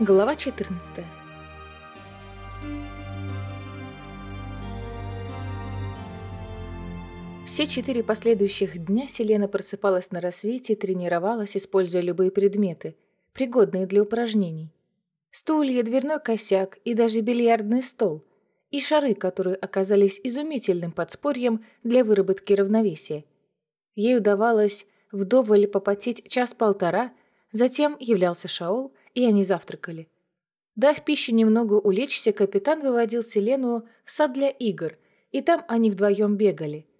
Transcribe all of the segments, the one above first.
Глава 14 Все четыре последующих дня Селена просыпалась на рассвете и тренировалась, используя любые предметы, пригодные для упражнений. Стулья, дверной косяк и даже бильярдный стол. И шары, которые оказались изумительным подспорьем для выработки равновесия. Ей удавалось вдоволь попотеть час-полтора, затем являлся Шаол, и они завтракали. Дав пищи немного улечься, капитан выводил Селену в сад для игр, и там они вдвоем бегали –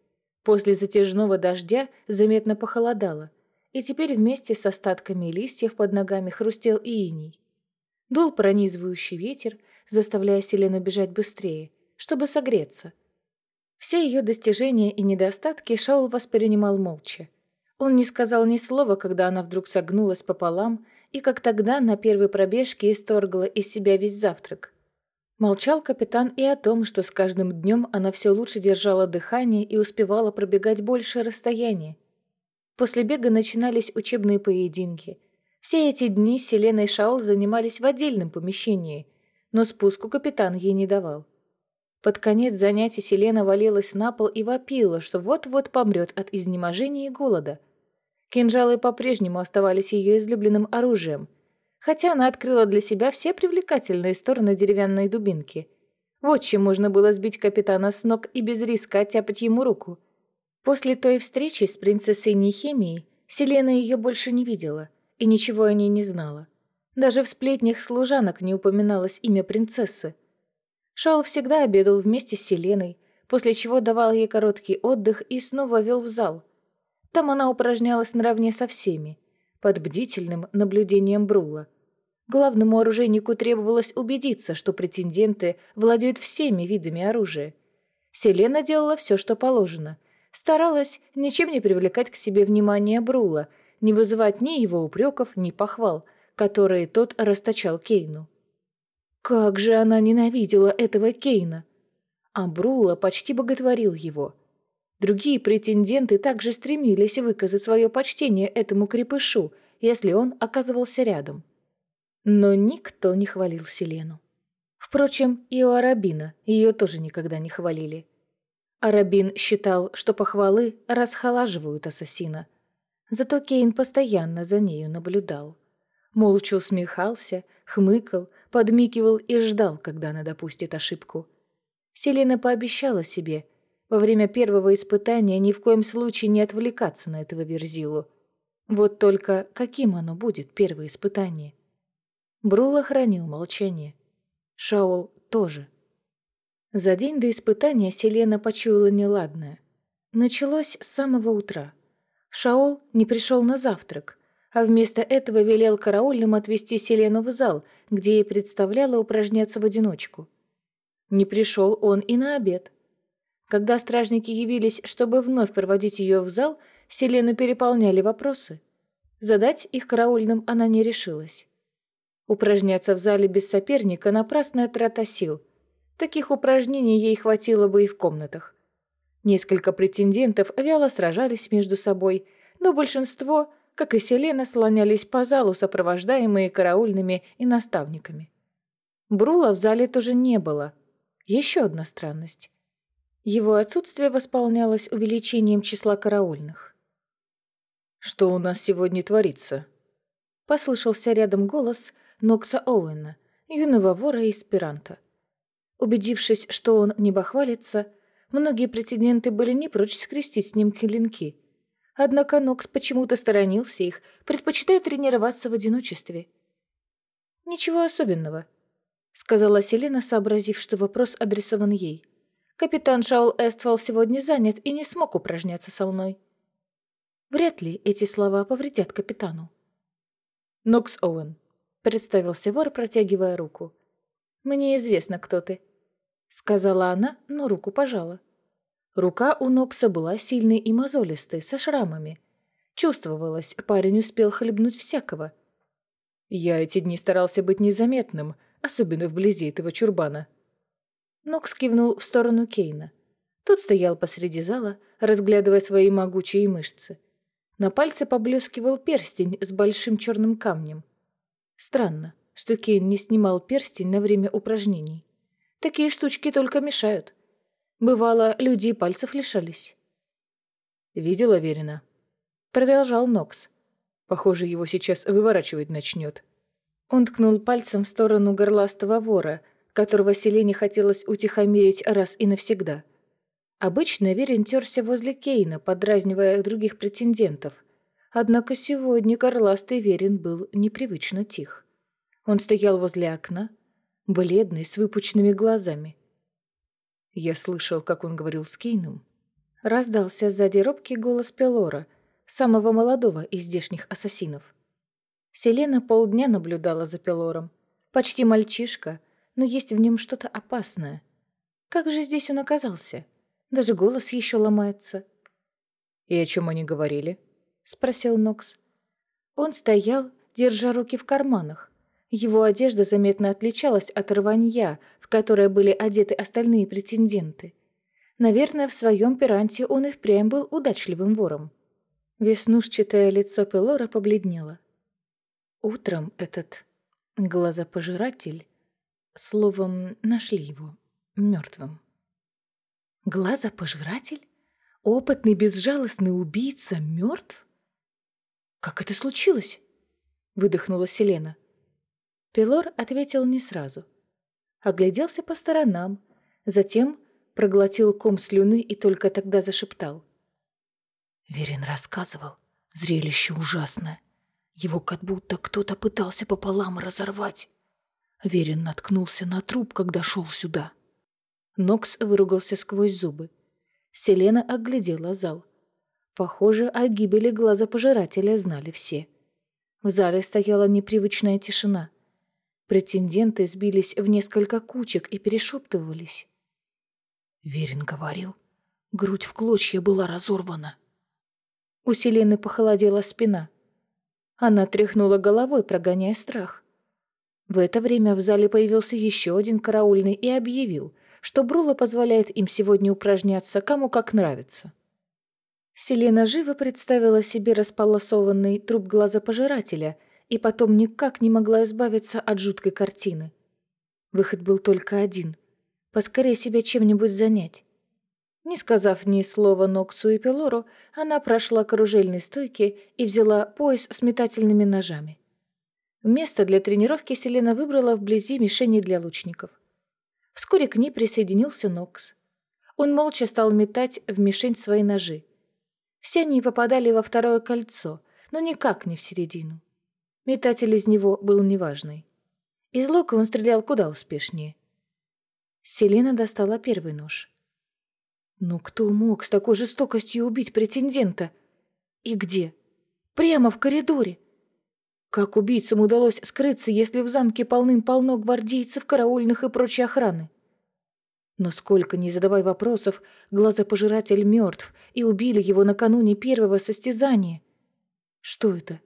После затяжного дождя заметно похолодало, и теперь вместе с остатками листьев под ногами хрустел и иней. Дул пронизывающий ветер, заставляя Селену бежать быстрее, чтобы согреться. Все ее достижения и недостатки Шаул воспринимал молча. Он не сказал ни слова, когда она вдруг согнулась пополам, и как тогда на первой пробежке исторгла из себя весь завтрак. Молчал капитан и о том, что с каждым днем она все лучше держала дыхание и успевала пробегать большее расстояние. После бега начинались учебные поединки. Все эти дни Селена и Шаол занимались в отдельном помещении, но спуску капитан ей не давал. Под конец занятий Селена валилась на пол и вопила, что вот-вот помрет от изнеможения и голода. Кинжалы по-прежнему оставались ее излюбленным оружием – хотя она открыла для себя все привлекательные стороны деревянной дубинки. Вот чем можно было сбить капитана с ног и без риска оттяпать ему руку. После той встречи с принцессой Нехемией Селена ее больше не видела и ничего о ней не знала. Даже в сплетнях служанок не упоминалось имя принцессы. Шаул всегда обедал вместе с Селеной, после чего давал ей короткий отдых и снова вел в зал. Там она упражнялась наравне со всеми, под бдительным наблюдением Брула. Главному оружейнику требовалось убедиться, что претенденты владеют всеми видами оружия. Селена делала все, что положено. Старалась ничем не привлекать к себе внимание Брула, не вызывать ни его упреков, ни похвал, которые тот расточал Кейну. Как же она ненавидела этого Кейна! А Брула почти боготворил его. Другие претенденты также стремились выказать свое почтение этому крепышу, если он оказывался рядом. Но никто не хвалил Селену. Впрочем, и у Арабина ее тоже никогда не хвалили. Арабин считал, что похвалы расхолаживают ассасина. Зато Кейн постоянно за нею наблюдал. Молча усмехался, хмыкал, подмикивал и ждал, когда она допустит ошибку. Селена пообещала себе во время первого испытания ни в коем случае не отвлекаться на этого Верзилу. Вот только каким оно будет, первое испытание? Брула хранил молчание. Шаол тоже. За день до испытания Селена почуяла неладное. Началось с самого утра. Шаол не пришел на завтрак, а вместо этого велел караульным отвезти Селену в зал, где ей представляло упражняться в одиночку. Не пришел он и на обед. Когда стражники явились, чтобы вновь проводить ее в зал, Селену переполняли вопросы. Задать их караульным она не решилась. Упражняться в зале без соперника – напрасная трата сил. Таких упражнений ей хватило бы и в комнатах. Несколько претендентов вяло сражались между собой, но большинство, как и Селена, слонялись по залу, сопровождаемые караульными и наставниками. Брула в зале тоже не было. Еще одна странность. Его отсутствие восполнялось увеличением числа караульных. «Что у нас сегодня творится?» Послышался рядом голос, Нокса Оуэна, юного вора и эсперанто. Убедившись, что он не бахвалится, многие претенденты были не прочь скрестить с ним клинки. Однако Нокс почему-то сторонился их, предпочитая тренироваться в одиночестве. «Ничего особенного», — сказала Селена, сообразив, что вопрос адресован ей. «Капитан Шаул Эствол сегодня занят и не смог упражняться со мной». Вряд ли эти слова повредят капитану. «Нокс Оуэн, представился вор, протягивая руку. «Мне известно, кто ты», — сказала она, но руку пожала. Рука у Нокса была сильной и мозолистой, со шрамами. Чувствовалось, парень успел хлебнуть всякого. Я эти дни старался быть незаметным, особенно вблизи этого чурбана. Нокс кивнул в сторону Кейна. Тот стоял посреди зала, разглядывая свои могучие мышцы. На пальце поблескивал перстень с большим черным камнем. Странно. что Кейн не снимал перстень на время упражнений. Такие штучки только мешают. Бывало, люди и пальцев лишались. «Видела Верина?» Продолжал Нокс. Похоже, его сейчас выворачивать начнет. Он ткнул пальцем в сторону горластого вора, которого Селене хотелось утихомирить раз и навсегда. Обычно Верин терся возле Кейна, подразнивая других претендентов. Однако сегодня горластый Верин был непривычно тих. Он стоял возле окна, бледный, с выпученными глазами. Я слышал, как он говорил с Кейном. Раздался сзади робкий голос Пелора, самого молодого из здешних ассасинов. Селена полдня наблюдала за Пелором. Почти мальчишка, но есть в нем что-то опасное. Как же здесь он оказался? Даже голос еще ломается. «И о чем они говорили?» — спросил Нокс. Он стоял, держа руки в карманах. Его одежда заметно отличалась от рванья, в которое были одеты остальные претенденты. Наверное, в своем пиранте он и впрямь был удачливым вором. Веснушчатое лицо Пелора побледнело. Утром этот глазопожиратель, словом, нашли его мертвым. Глазопожиратель? Опытный безжалостный убийца мертв? Как это случилось? Выдохнула Селена. Пелор ответил не сразу. Огляделся по сторонам, затем проглотил ком слюны и только тогда зашептал. Верин рассказывал, зрелище ужасное. Его как будто кто-то пытался пополам разорвать. Верин наткнулся на труп, когда шел сюда. Нокс выругался сквозь зубы. Селена оглядела зал. Похоже, о гибели глаза пожирателя знали все. В зале стояла непривычная тишина. Претенденты сбились в несколько кучек и перешептывались. Верин говорил, грудь в клочья была разорвана. У Селены похолодела спина. Она тряхнула головой, прогоняя страх. В это время в зале появился еще один караульный и объявил, что Брула позволяет им сегодня упражняться кому как нравится. Селена живо представила себе располосованный труп глаза пожирателя и потом никак не могла избавиться от жуткой картины. Выход был только один — поскорее себя чем-нибудь занять. Не сказав ни слова Ноксу и Пелору, она прошла к оружейной стойке и взяла пояс с метательными ножами. Место для тренировки Селена выбрала вблизи мишени для лучников. Вскоре к ней присоединился Нокс. Он молча стал метать в мишень свои ножи. Все они попадали во второе кольцо, но никак не в середину. Метатель из него был неважный. Из лука он стрелял куда успешнее. Селена достала первый нож. Ну кто мог с такой жестокостью убить претендента? И где? Прямо в коридоре. Как убийцам удалось скрыться, если в замке полным-полно гвардейцев, караульных и прочей охраны? Но сколько не задавай вопросов, глазопожиратель мертв, и убили его накануне первого состязания. Что это?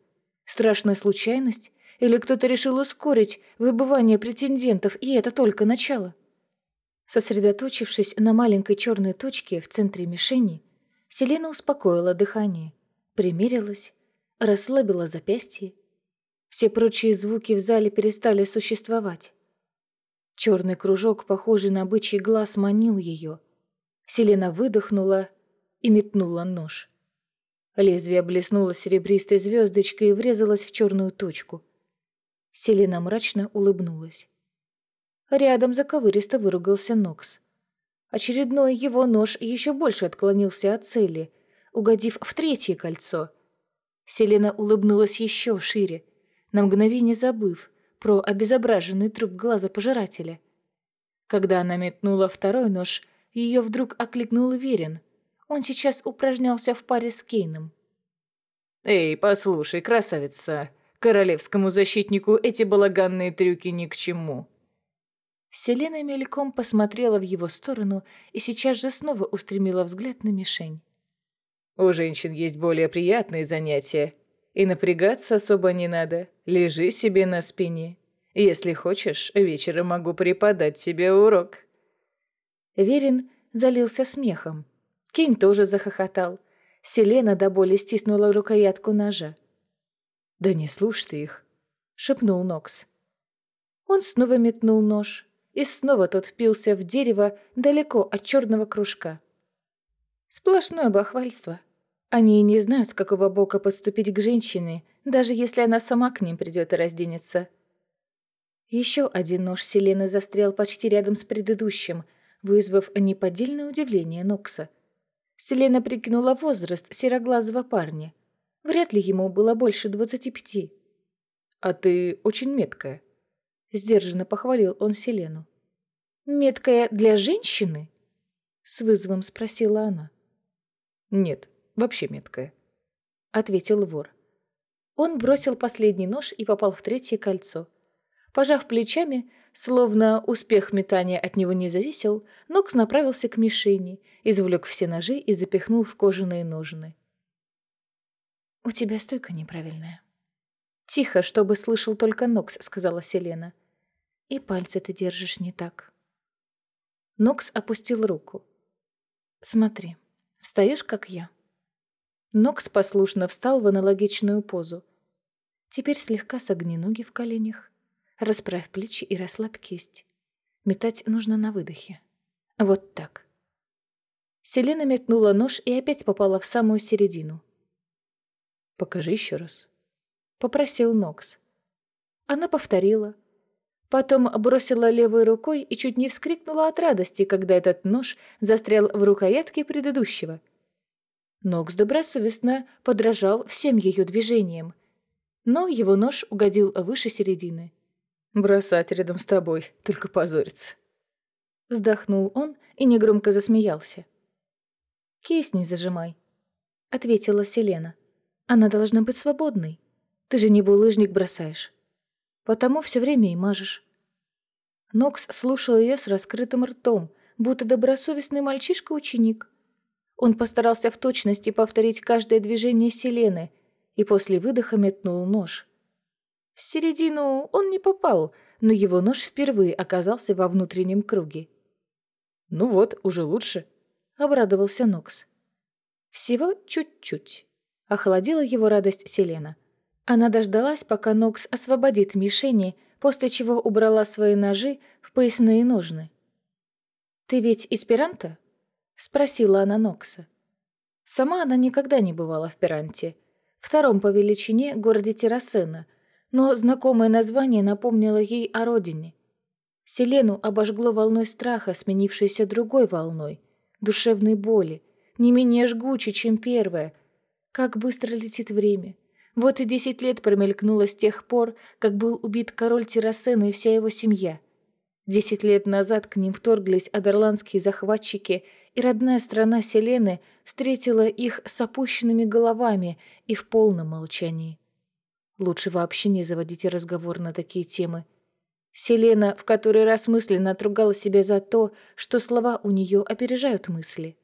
Страшная случайность? Или кто-то решил ускорить выбывание претендентов, и это только начало? Сосредоточившись на маленькой черной точке в центре мишени, Селена успокоила дыхание, примерилась, расслабила запястье. Все прочие звуки в зале перестали существовать. Черный кружок, похожий на бычий глаз, манил ее. Селена выдохнула и метнула нож. Лезвие блеснуло серебристой звездочкой и врезалось в черную точку. Селена мрачно улыбнулась. Рядом заковыристо выругался Нокс. Очередной его нож еще больше отклонился от цели, угодив в третье кольцо. Селена улыбнулась еще шире, на мгновение забыв про обезображенный труп глаза пожирателя. Когда она метнула второй нож, ее вдруг окликнул Верин. Он сейчас упражнялся в паре с Кейном. «Эй, послушай, красавица, королевскому защитнику эти балаганные трюки ни к чему», Селена мельком посмотрела в его сторону и сейчас же снова устремила взгляд на мишень. «У женщин есть более приятные занятия, и напрягаться особо не надо. Лежи себе на спине. Если хочешь, вечером могу преподать тебе урок». Верин залился смехом. Кинь тоже захохотал. Селена до боли стиснула рукоятку ножа. «Да не слушай ты их», — шепнул Нокс. Он снова метнул нож, и снова тот впился в дерево далеко от черного кружка. Сплошное бахвальство. Они и не знают, с какого бока подступить к женщине, даже если она сама к ним придет и разденется. Еще один нож Селены застрял почти рядом с предыдущим, вызвав неподдельное удивление Нокса. Селена прикинула возраст сероглазого парня. Вряд ли ему было больше двадцати пяти. «А ты очень меткая», — сдержанно похвалил он Селену. «Меткая для женщины?» — с вызовом спросила она. «Нет, вообще меткая», — ответил вор. Он бросил последний нож и попал в третье кольцо. Пожав плечами, словно успех метания от него не зависел, Нокс направился к мишени, извлек все ножи и запихнул в кожаные ножны. «У тебя стойка неправильная». «Тихо, чтобы слышал только Нокс», — сказала Селена. «И пальцы ты держишь не так». Нокс опустил руку. «Смотри, встаешь, как я». Нокс послушно встал в аналогичную позу. Теперь слегка согни ноги в коленях. Расправь плечи и расслабь кисть. Метать нужно на выдохе. Вот так. Селена метнула нож и опять попала в самую середину. «Покажи еще раз», — попросил Нокс. Она повторила. Потом бросила левой рукой и чуть не вскрикнула от радости, когда этот нож застрял в рукоятке предыдущего. Нокс добросовестно подражал всем ее движениям, но его нож угодил выше середины. Бросать рядом с тобой, только позориться. Вздохнул он и негромко засмеялся. «Кейс не зажимай», — ответила Селена. «Она должна быть свободной. Ты же не булыжник бросаешь. Потому все время и мажешь». Нокс слушал ее с раскрытым ртом, будто добросовестный мальчишка-ученик. Он постарался в точности повторить каждое движение Селены и после выдоха метнул нож — в середину он не попал, но его нож впервые оказался во внутреннем круге. «Ну вот, уже лучше», — обрадовался Нокс. «Всего чуть-чуть», — охладила его радость Селена. Она дождалась, пока Нокс освободит мишени, после чего убрала свои ножи в поясные ножны. «Ты ведь эсперанто?» — спросила она Нокса. Сама она никогда не бывала в Перанте, втором по величине городе Террасена — но знакомое название напомнило ей о родине. Селену обожгло волной страха, сменившейся другой волной, душевной боли, не менее жгучей, чем первая. Как быстро летит время. Вот и десять лет промелькнуло с тех пор, как был убит король Террасена и вся его семья. Десять лет назад к ним вторглись адерландские захватчики, и родная страна Селены встретила их с опущенными головами и в полном молчании. Лучше вообще не заводите разговор на такие темы. Селена в который раз мысленно отругала себя за то, что слова у нее опережают мысли.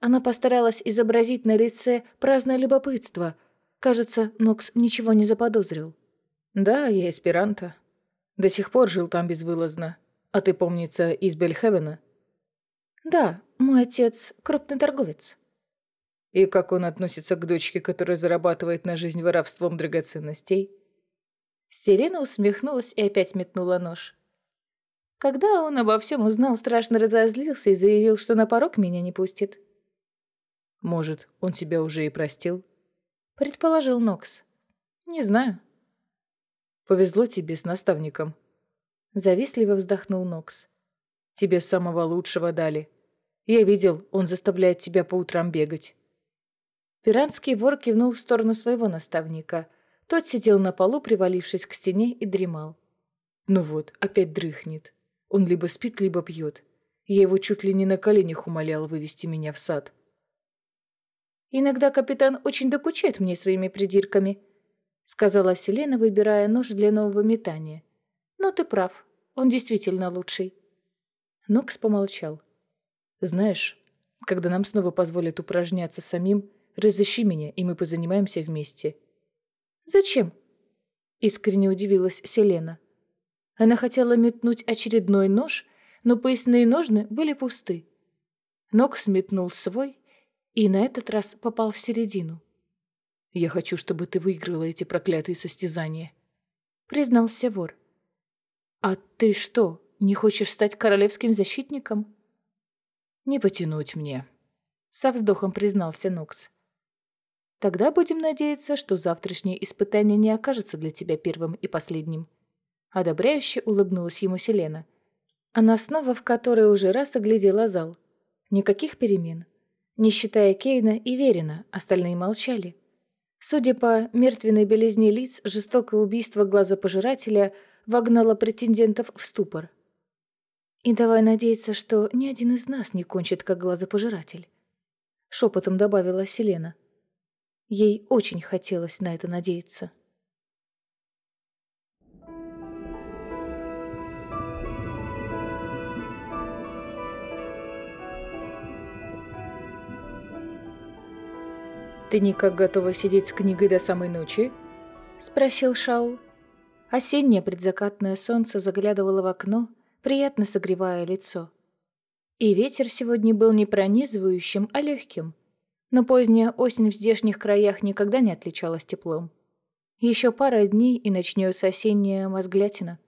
Она постаралась изобразить на лице праздное любопытство. Кажется, Нокс ничего не заподозрил. «Да, я эсперанто. До сих пор жил там безвылазно. А ты, помнится, из Бельхевена?» «Да, мой отец крупный торговец». И как он относится к дочке, которая зарабатывает на жизнь воровством драгоценностей? Сирена усмехнулась и опять метнула нож. Когда он обо всем узнал, страшно разозлился и заявил, что на порог меня не пустит. «Может, он тебя уже и простил?» Предположил Нокс. «Не знаю». «Повезло тебе с наставником». Завистливо вздохнул Нокс. «Тебе самого лучшего дали. Я видел, он заставляет тебя по утрам бегать». Пиранский вор кивнул в сторону своего наставника. Тот сидел на полу, привалившись к стене, и дремал. Ну вот, опять дрыхнет. Он либо спит, либо пьет. Я его чуть ли не на коленях умолял вывести меня в сад. «Иногда капитан очень докучает мне своими придирками», — сказала Селена, выбирая нож для нового метания. «Но ты прав, он действительно лучший». Нокс помолчал. «Знаешь, когда нам снова позволят упражняться самим, Разыщи меня, и мы позанимаемся вместе». «Зачем?» — искренне удивилась Селена. Она хотела метнуть очередной нож, но поясные ножны были пусты. Нокс метнул свой и на этот раз попал в середину. «Я хочу, чтобы ты выиграла эти проклятые состязания», — признался вор. «А ты что, не хочешь стать королевским защитником?» «Не потянуть мне», — со вздохом признался Нокс. «Тогда будем надеяться, что завтрашнее испытание не окажется для тебя первым и последним». Одобряюще улыбнулась ему Селена. Она снова в который уже раз оглядела зал. Никаких перемен. Не считая Кейна и Верина, остальные молчали. Судя по мертвенной белизне лиц, жестокое убийство глазопожирателя вогнало претендентов в ступор. «И давай надеяться, что ни один из нас не кончит как глазопожиратель», — шепотом добавила Селена. Ей очень хотелось на это надеяться. «Ты никак готова сидеть с книгой до самой ночи?» — спросил Шаул. Осеннее предзакатное солнце заглядывало в окно, приятно согревая лицо. И ветер сегодня был не пронизывающим, а легким. Но поздняя осень в здешних краях никогда не отличалась теплом. Еще пара дней, и начнется осенняя мозглятина.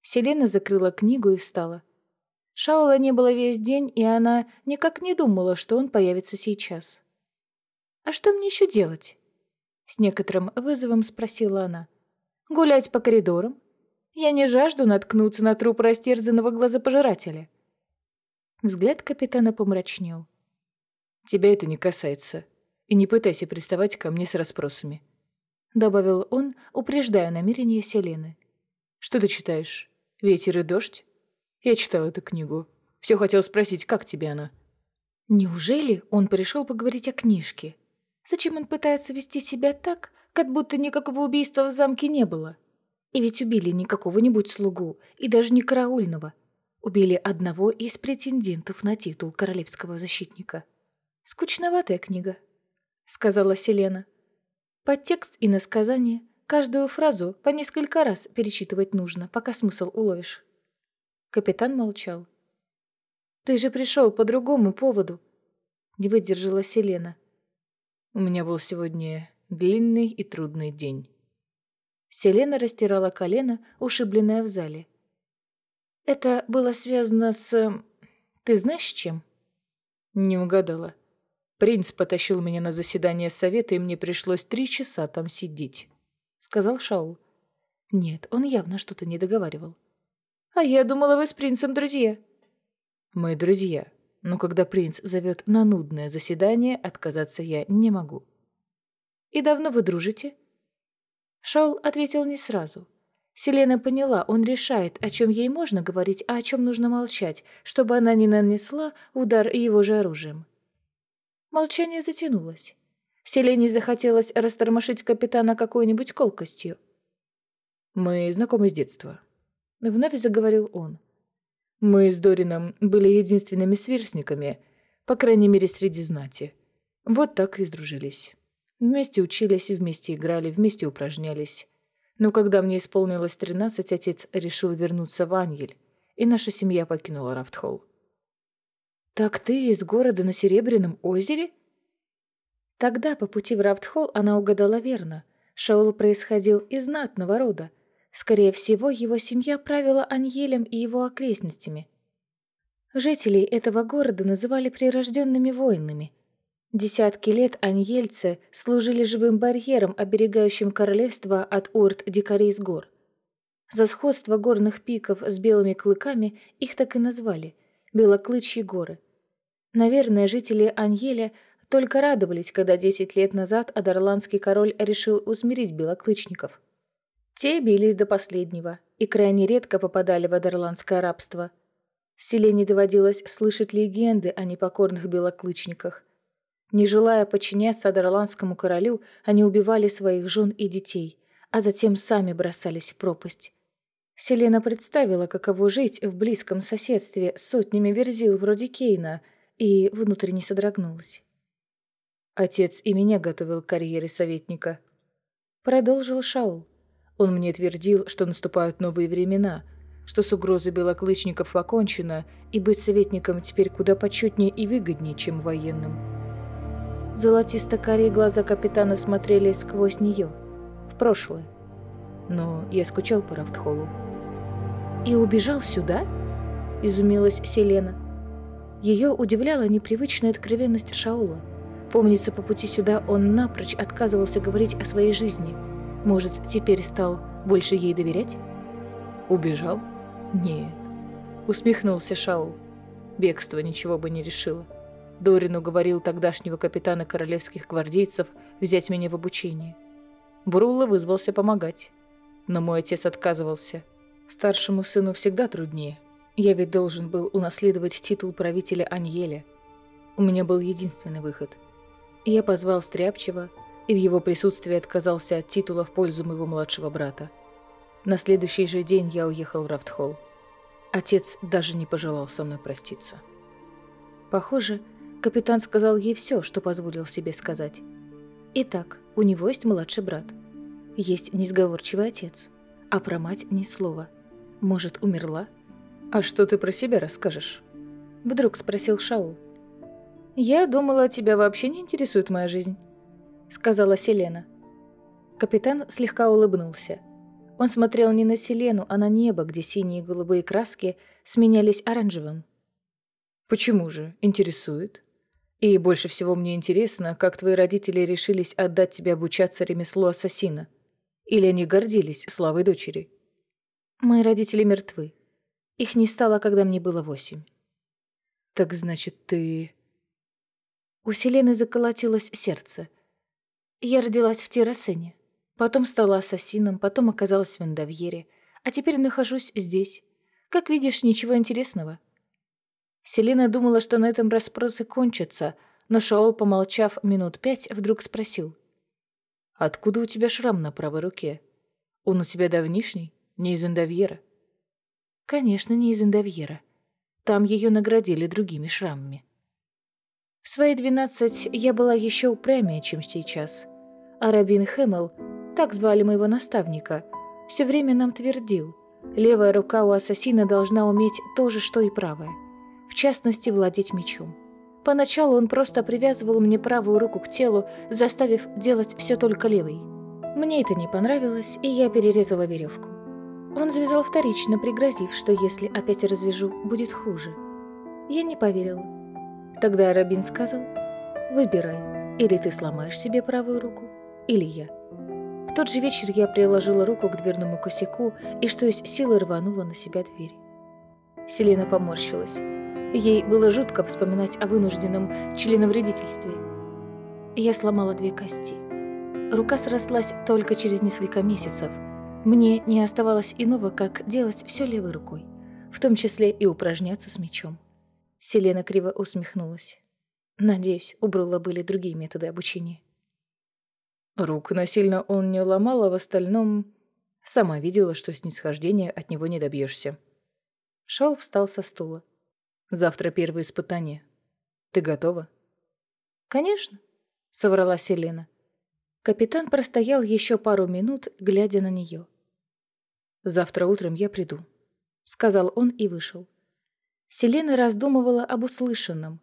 Селена закрыла книгу и встала. Шаула не было весь день, и она никак не думала, что он появится сейчас. «А что мне еще делать?» С некоторым вызовом спросила она. «Гулять по коридорам? Я не жажду наткнуться на труп растерзанного глазопожирателя». Взгляд капитана помрачнел. «Тебя это не касается. И не пытайся приставать ко мне с расспросами», — добавил он, упреждая намерение Селены. «Что ты читаешь? Ветер и дождь?» «Я читал эту книгу. Все хотел спросить, как тебе она?» Неужели он пришел поговорить о книжке? Зачем он пытается вести себя так, как будто никакого убийства в замке не было? И ведь убили не какого-нибудь слугу, и даже не караульного. Убили одного из претендентов на титул королевского защитника. «Скучноватая книга», — сказала Селена. Подтекст и насказание, каждую фразу по несколько раз перечитывать нужно, пока смысл уловишь. Капитан молчал. «Ты же пришел по другому поводу», — не выдержала Селена. У меня был сегодня длинный и трудный день. Селена растирала колено, ушибленное в зале. Это было связано с... Ты знаешь чем? Не угадала. Принц потащил меня на заседание совета, и мне пришлось три часа там сидеть, сказал Шаул. Нет, он явно что-то не договаривал. А я думала, вы с принцем друзья. Мы друзья, но когда принц зовет на нудное заседание, отказаться я не могу. «И давно вы дружите?» Шаул ответил не сразу. Селена поняла, он решает, о чем ей можно говорить, а о чем нужно молчать, чтобы она не нанесла удар его же оружием. Молчание затянулось. Селене захотелось растормошить капитана какой-нибудь колкостью. «Мы знакомы с детства», — вновь заговорил он. Мы с Дорином были единственными сверстниками, по крайней мере, среди знати. Вот так и сдружились. Вместе учились, вместе играли, вместе упражнялись. Но когда мне исполнилось тринадцать, отец решил вернуться в Аньель, и наша семья покинула Рафтхолл. «Так ты из города на Серебряном озере?» Тогда по пути в Рафтхолл она угадала верно. Шаул происходил из знатного рода, Скорее всего, его семья правила Аньелем и его окрестностями. Жителей этого города называли прирожденными воинами. Десятки лет аньельцы служили живым барьером, оберегающим королевство от орд дикарей с гор. За сходство горных пиков с белыми клыками их так и назвали – Белоклычьи горы. Наверное, жители Аньеля только радовались, когда десять лет назад Адерландский король решил усмирить белоклычников – те бились до последнего и крайне редко попадали в адерландское рабство. Селене доводилось слышать легенды о непокорных белоклычниках. Не желая подчиняться адерландскому королю, они убивали своих жен и детей, а затем сами бросались в пропасть. Селена представила, каково жить в близком соседстве с сотнями верзил вроде Кейна, и внутренне содрогнулась. «Отец и меня готовил к карьере советника», — продолжил Шаул. Он мне твердил, что наступают новые времена, что с угрозой белоклычников покончено, и быть советником теперь куда почетнее и выгоднее, чем военным. Золотисто-карие глаза капитана смотрели сквозь нее, в прошлое. Но я скучал по Рафтхолу. «И убежал сюда?» – изумилась Селена. Ее удивляла непривычная откровенность Шаула. Помнится, по пути сюда он напрочь отказывался говорить о своей жизни. Может, теперь стал больше ей доверять? Убежал? Нет. Усмехнулся Шаул. Бегство ничего бы не решило. Дорин уговорил тогдашнего капитана королевских гвардейцев взять меня в обучение. Брула вызвался помогать. Но мой отец отказывался. Старшему сыну всегда труднее. Я ведь должен был унаследовать титул правителя Аньеля. У меня был единственный выход. Я позвал Стряпчева и в его присутствии отказался от титула в пользу моего младшего брата. На следующий же день я уехал в Рафтхолл. Отец даже не пожелал со мной проститься. Похоже, капитан сказал ей все, что позволил себе сказать. Итак, у него есть младший брат. Есть несговорчивый отец, а про мать ни слова. Может, умерла? «А что ты про себя расскажешь?» Вдруг спросил Шаул. «Я думала, тебя вообще не интересует моя жизнь», — сказала Селена. Капитан слегка улыбнулся. Он смотрел не на Селену, а на небо, где синие и голубые краски сменялись оранжевым. «Почему же? Интересует. И больше всего мне интересно, как твои родители решились отдать тебе обучаться ремеслу ассасина. Или они гордились славой дочери?» «Мои родители мертвы. Их не стало, когда мне было восемь». «Так значит, ты...» У Селены заколотилось сердце. Я родилась в Террасене. Потом стала ассасином, потом оказалась в Эндовьере, а теперь нахожусь здесь. Как видишь, ничего интересного. Селена думала, что на этом расспросы кончатся, но Шаол, помолчав минут пять, вдруг спросил. «Откуда у тебя шрам на правой руке? Он у тебя давнишний, не из Эндовьера?» «Конечно, не из Эндовьера. Там ее наградили другими шрамами». В свои двенадцать я была еще упрямее, чем сейчас. А Рабин Хэммел, так звали моего наставника, все время нам твердил, левая рука у ассасина должна уметь то же, что и правая в частности, владеть мечом. Поначалу он просто привязывал мне правую руку к телу, заставив делать все только левой. Мне это не понравилось, и я перерезала веревку. Он завязал вторично, пригрозив, что если опять развяжу, будет хуже. Я не поверила. Тогда Рабин сказал, «Выбирай, или ты сломаешь себе правую руку, или я». В тот же вечер я приложила руку к дверному косяку и что из силы рванула на себя дверь. Селена поморщилась. Ей было жутко вспоминать о вынужденном членовредительстве. Я сломала две кости. Рука срослась только через несколько месяцев. Мне не оставалось иного, как делать все левой рукой, в том числе и упражняться с мечом. Селена криво усмехнулась. Надеюсь, у Брула были другие методы обучения. Рук насильно он не ломал, а в остальном... Сама видела, что снисхождения от него не добьешься. Шал встал со стула. Завтра первое испытание. Ты готова?» «Конечно», — соврала Селена. Капитан простоял еще пару минут, глядя на нее. «Завтра утром я приду», — сказал он и вышел. Селена раздумывала об услышанном.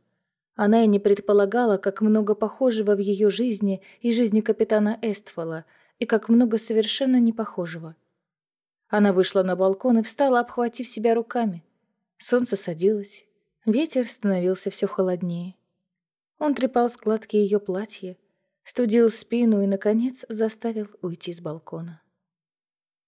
Она и не предполагала, как много похожего в ее жизни и жизни капитана Эстфола, и как много совершенно непохожего. Она вышла на балкон и встала, обхватив себя руками. Солнце садилось, Ветер становился все холоднее. Он трепал складки ее платья, студил спину и, наконец, заставил уйти с балкона.